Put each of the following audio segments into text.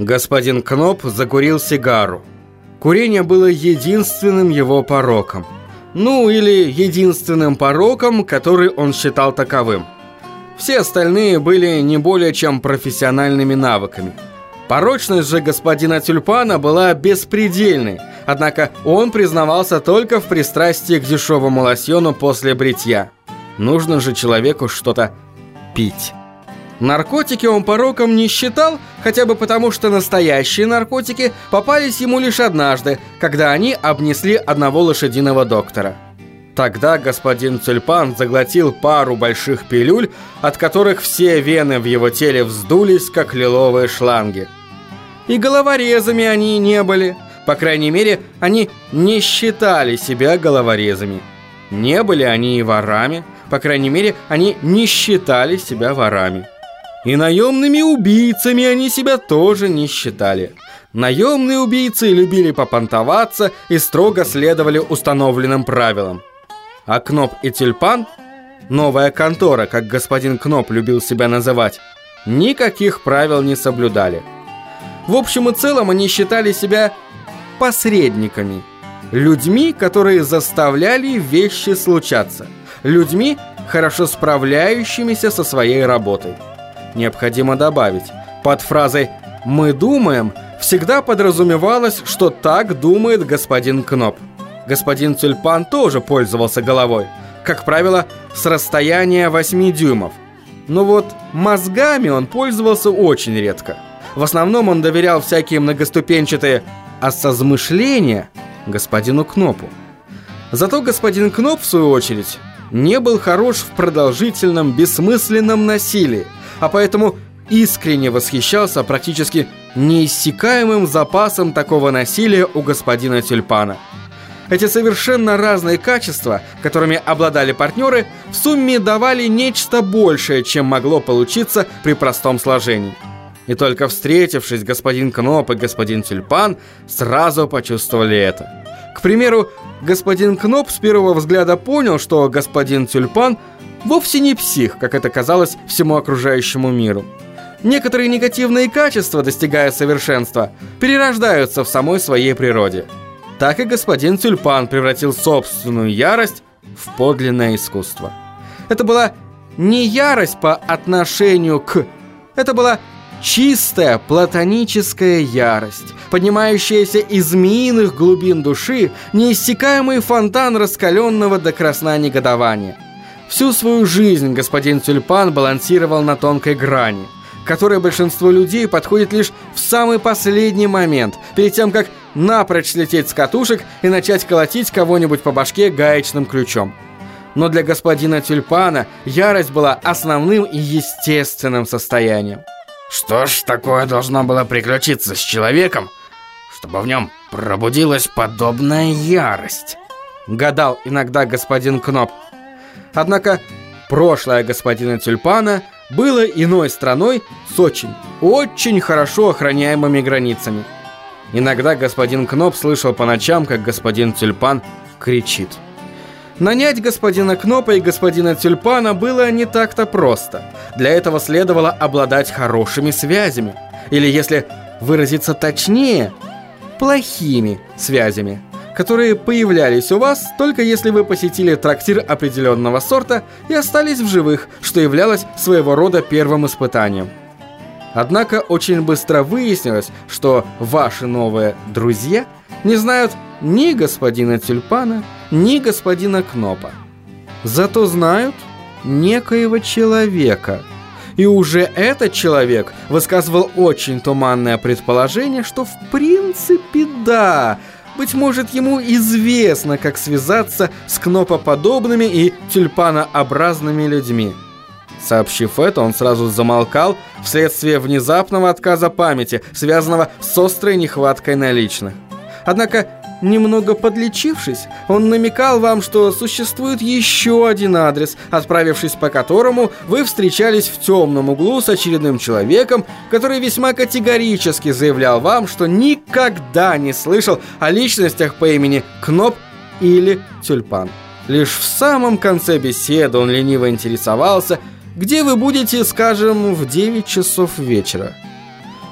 Господин Кноп закурил сигару. Курение было единственным его пороком. Ну, или единственным пороком, который он считал таковым. Все остальные были не более чем профессиональными навыками. Порочность же господина Тюльпана была беспредельной, однако он признавался только в пристрастии к дешевому лосьону после бритья. Нужно же человеку что-то пить. Наркотики он пороком не считал, хотя бы потому, что настоящие наркотики попались ему лишь однажды, когда они обнесли одного лошадиного доктора. Тогда господин Тюльпан заглотил пару больших пилюль, от которых все вены в его теле вздулись, как лиловые шланги. И головорезами они не были. По крайней мере, они не считали себя головорезами. Не были они и ворами. По крайней мере, они не считали себя ворами. И наемными убийцами они себя тоже не считали. Наемные убийцы любили попонтоваться и строго следовали установленным правилам. А Кноп и Тюльпан, новая контора, как господин Кноп любил себя называть, никаких правил не соблюдали. В общем и целом они считали себя посредниками. Людьми, которые заставляли вещи случаться. Людьми, хорошо справляющимися со своей работой необходимо добавить. Под фразой «мы думаем» всегда подразумевалось, что так думает господин Кноп. Господин Тюльпан тоже пользовался головой. Как правило, с расстояния 8 дюймов. Но вот мозгами он пользовался очень редко. В основном он доверял всякие многоступенчатые осозмышления господину Кнопу. Зато господин Кноп, в свою очередь, не был хорош в продолжительном, бессмысленном насилии – а поэтому искренне восхищался практически неиссякаемым запасом такого насилия у господина Тюльпана. Эти совершенно разные качества, которыми обладали партнеры, в сумме давали нечто большее, чем могло получиться при простом сложении. И только встретившись, господин Кноп и господин Тюльпан сразу почувствовали это. К примеру, господин Кноп с первого взгляда понял, что господин Тюльпан – вовсе не псих, как это казалось всему окружающему миру. Некоторые негативные качества, достигая совершенства, перерождаются в самой своей природе. Так и господин Тюльпан превратил собственную ярость в подлинное искусство. Это была не ярость по отношению к... Это была чистая платоническая ярость, поднимающаяся из змеиных глубин души, неиссякаемый фонтан раскаленного до красна негодования – Всю свою жизнь господин Тюльпан балансировал на тонкой грани, которой большинство людей подходит лишь в самый последний момент, перед тем, как напрочь слететь с катушек и начать колотить кого-нибудь по башке гаечным ключом. Но для господина Тюльпана ярость была основным и естественным состоянием. Что ж такое должно было приключиться с человеком, чтобы в нем пробудилась подобная ярость? Гадал иногда господин Кноп. Однако прошлое господина Тюльпана было иной страной с очень, очень хорошо охраняемыми границами. Иногда господин Кноп слышал по ночам, как господин Тюльпан кричит. Нанять господина Кнопа и господина Тюльпана было не так-то просто. Для этого следовало обладать хорошими связями. Или, если выразиться точнее, плохими связями которые появлялись у вас только если вы посетили трактир определенного сорта и остались в живых, что являлось своего рода первым испытанием. Однако очень быстро выяснилось, что ваши новые друзья не знают ни господина Тюльпана, ни господина Кнопа. Зато знают некоего человека. И уже этот человек высказывал очень туманное предположение, что в принципе да – быть может, ему известно, как связаться с кнопоподобными и тюльпанообразными людьми. Сообщив это, он сразу замолкал вследствие внезапного отказа памяти, связанного с острой нехваткой наличных. Однако Немного подлечившись, он намекал вам, что существует еще один адрес, отправившись по которому вы встречались в темном углу с очередным человеком, который весьма категорически заявлял вам, что никогда не слышал о личностях по имени Кноп или Тюльпан. Лишь в самом конце беседы он лениво интересовался, где вы будете, скажем, в 9 часов вечера.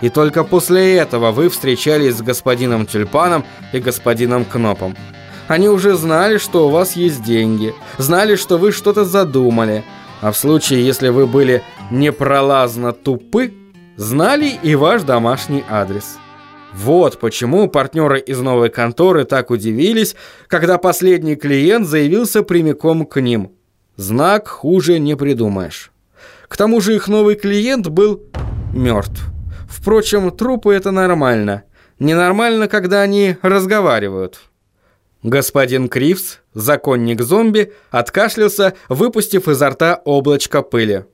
И только после этого вы встречались с господином Тюльпаном и господином Кнопом. Они уже знали, что у вас есть деньги, знали, что вы что-то задумали, а в случае, если вы были непролазно тупы, знали и ваш домашний адрес. Вот почему партнеры из новой конторы так удивились, когда последний клиент заявился прямиком к ним. Знак хуже не придумаешь. К тому же их новый клиент был мертв. Впрочем, трупы это нормально. Ненормально, когда они разговаривают. Господин Кривс, законник зомби, откашлялся, выпустив изо рта облачко пыли.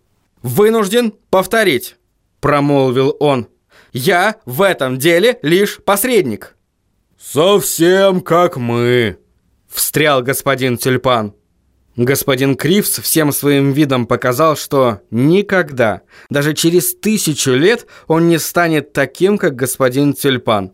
«Вынужден повторить», – промолвил он. «Я в этом деле лишь посредник». «Совсем как мы», – встрял господин Тюльпан. Господин Кривс всем своим видом показал, что никогда, даже через тысячу лет, он не станет таким, как господин Тюльпан.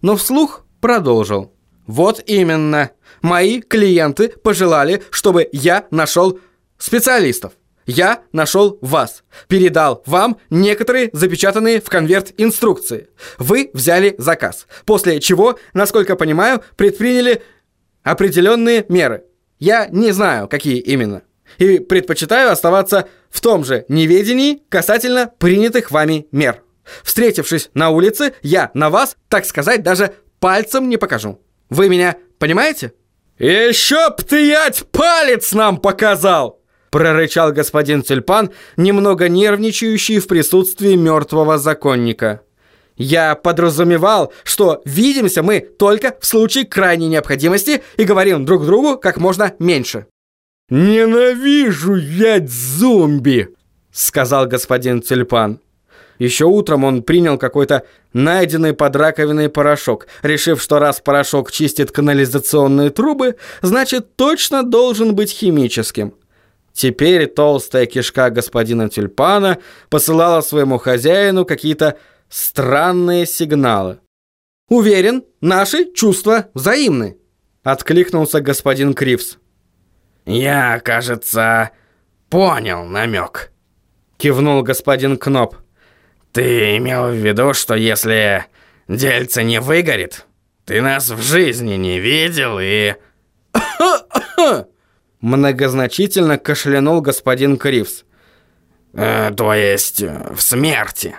Но вслух продолжил. Вот именно. Мои клиенты пожелали, чтобы я нашел специалистов. Я нашел вас. Передал вам некоторые запечатанные в конверт инструкции. Вы взяли заказ. После чего, насколько понимаю, предприняли определенные меры. Я не знаю, какие именно. И предпочитаю оставаться в том же неведении касательно принятых вами мер. Встретившись на улице, я на вас, так сказать, даже пальцем не покажу. Вы меня понимаете?» «Еще б ты, ять, палец нам показал!» прорычал господин Тюльпан, немного нервничающий в присутствии мертвого законника. «Я подразумевал, что видимся мы только в случае крайней необходимости и говорим друг другу как можно меньше». «Ненавижу ять зомби!» — сказал господин Тюльпан. Еще утром он принял какой-то найденный под раковиной порошок, решив, что раз порошок чистит канализационные трубы, значит точно должен быть химическим. Теперь толстая кишка господина Тюльпана посылала своему хозяину какие-то странные сигналы. «Уверен, наши чувства взаимны», — откликнулся господин Кривс. «Я, кажется, понял намек», — кивнул господин Кноп. Ты имел в виду, что если дельце не выгорит, ты нас в жизни не видел и... Многозначительно кашлянул господин Кривс. Э, то есть в смерти,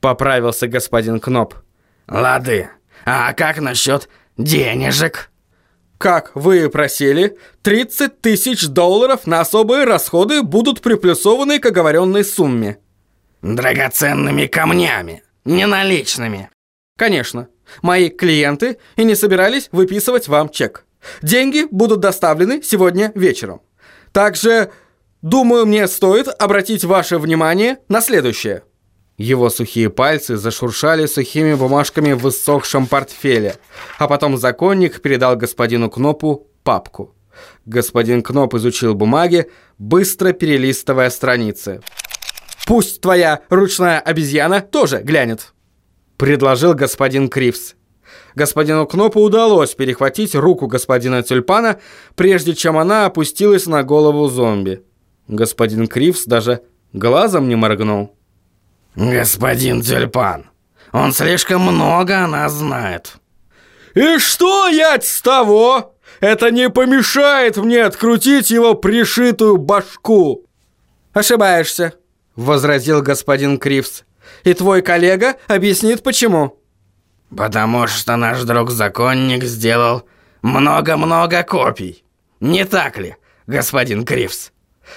поправился господин Кноп. Лады, а как насчет денежек? Как вы просили, 30 тысяч долларов на особые расходы будут приплюсованы к оговоренной сумме. Драгоценными камнями, не наличными. Конечно. Мои клиенты и не собирались выписывать вам чек. Деньги будут доставлены сегодня вечером. Также, думаю, мне стоит обратить ваше внимание на следующее. Его сухие пальцы зашуршали сухими бумажками в высохшем портфеле, а потом законник передал господину Кнопу папку. Господин Кноп изучил бумаги, быстро перелистывая страницы. Пусть твоя ручная обезьяна тоже глянет», — предложил господин Кривс. Господину Кнопу удалось перехватить руку господина Тюльпана, прежде чем она опустилась на голову зомби. Господин Кривс даже глазом не моргнул. «Господин Тюльпан, он слишком много о нас знает». «И что, ять, с того? Это не помешает мне открутить его пришитую башку!» «Ошибаешься», возразил господин Кривс. «И твой коллега объяснит, почему». «Потому что наш друг-законник сделал много-много копий. Не так ли, господин Кривс?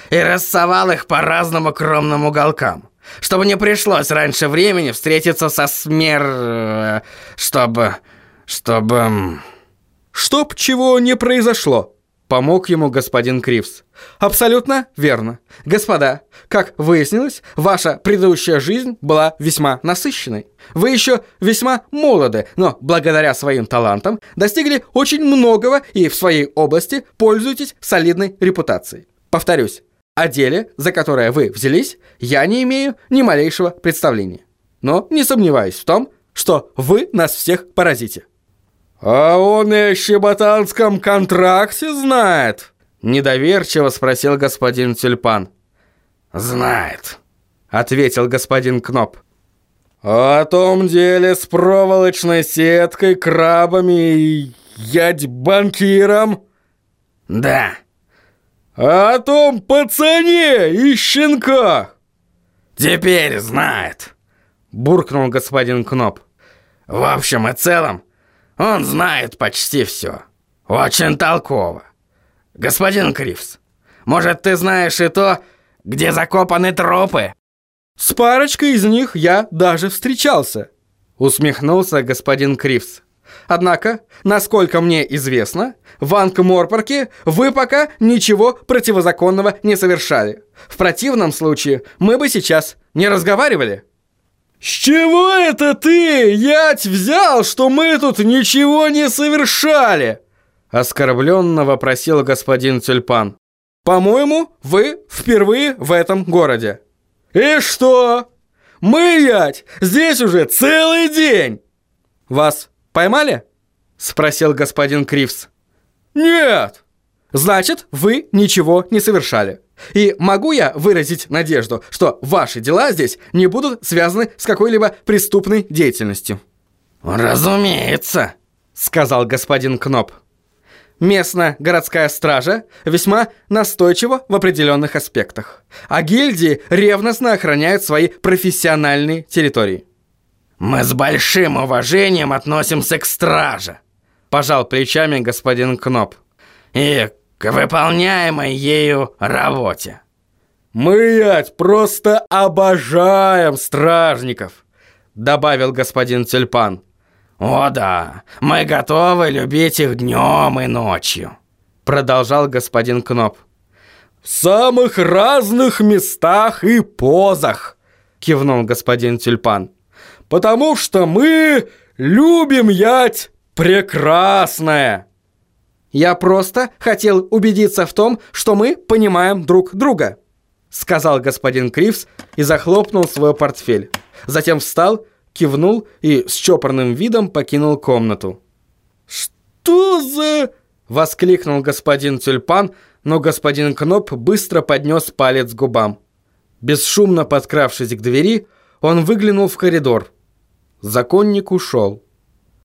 И рассовал их по разным укромным уголкам, чтобы не пришлось раньше времени встретиться со смер... чтобы... чтобы...» «Чтоб чего не произошло», Помог ему господин Кривс. Абсолютно верно. Господа, как выяснилось, ваша предыдущая жизнь была весьма насыщенной. Вы еще весьма молоды, но благодаря своим талантам достигли очень многого и в своей области пользуетесь солидной репутацией. Повторюсь, о деле, за которое вы взялись, я не имею ни малейшего представления. Но не сомневаюсь в том, что вы нас всех поразите. «А он и о щеботанском контракте знает?» Недоверчиво спросил господин Тюльпан. «Знает», — ответил господин Кноп. О том деле с проволочной сеткой, крабами и ядь-банкиром? Да. О том пацане и щенках? Теперь знает, буркнул господин Кноп. В общем и целом, он знает почти все. Очень толково. Господин Кривс, может, ты знаешь и то, где закопаны тропы? С парочкой из них я даже встречался, усмехнулся господин Кривс. Однако, насколько мне известно, в Анкморпорке вы пока ничего противозаконного не совершали. В противном случае мы бы сейчас не разговаривали. «С чего это ты, ять, взял, что мы тут ничего не совершали?» Оскорбленно вопросил господин Тюльпан. «По-моему, вы впервые в этом городе». «И что? Мы, ять, здесь уже целый день!» «Вас поймали?» Спросил господин Кривс. «Нет!» «Значит, вы ничего не совершали. И могу я выразить надежду, что ваши дела здесь не будут связаны с какой-либо преступной деятельностью?» «Разумеется», — сказал господин Кноп. Местная городская стража весьма настойчива в определенных аспектах, а гильдии ревностно охраняют свои профессиональные территории. «Мы с большим уважением относимся к страже», – пожал плечами господин Кноп. «И к выполняемой ею работе». «Мы, ять, просто обожаем стражников», – добавил господин Тюльпан. «О да, мы готовы любить их днем и ночью», продолжал господин Кноп. «В самых разных местах и позах», кивнул господин Тюльпан. «Потому что мы любим ять прекрасное». «Я просто хотел убедиться в том, что мы понимаем друг друга», сказал господин Кривс и захлопнул свой портфель. Затем встал кивнул и с чопорным видом покинул комнату. «Что за...» — воскликнул господин Тюльпан, но господин Кноп быстро поднес палец к губам. Бесшумно подкравшись к двери, он выглянул в коридор. Законник ушел.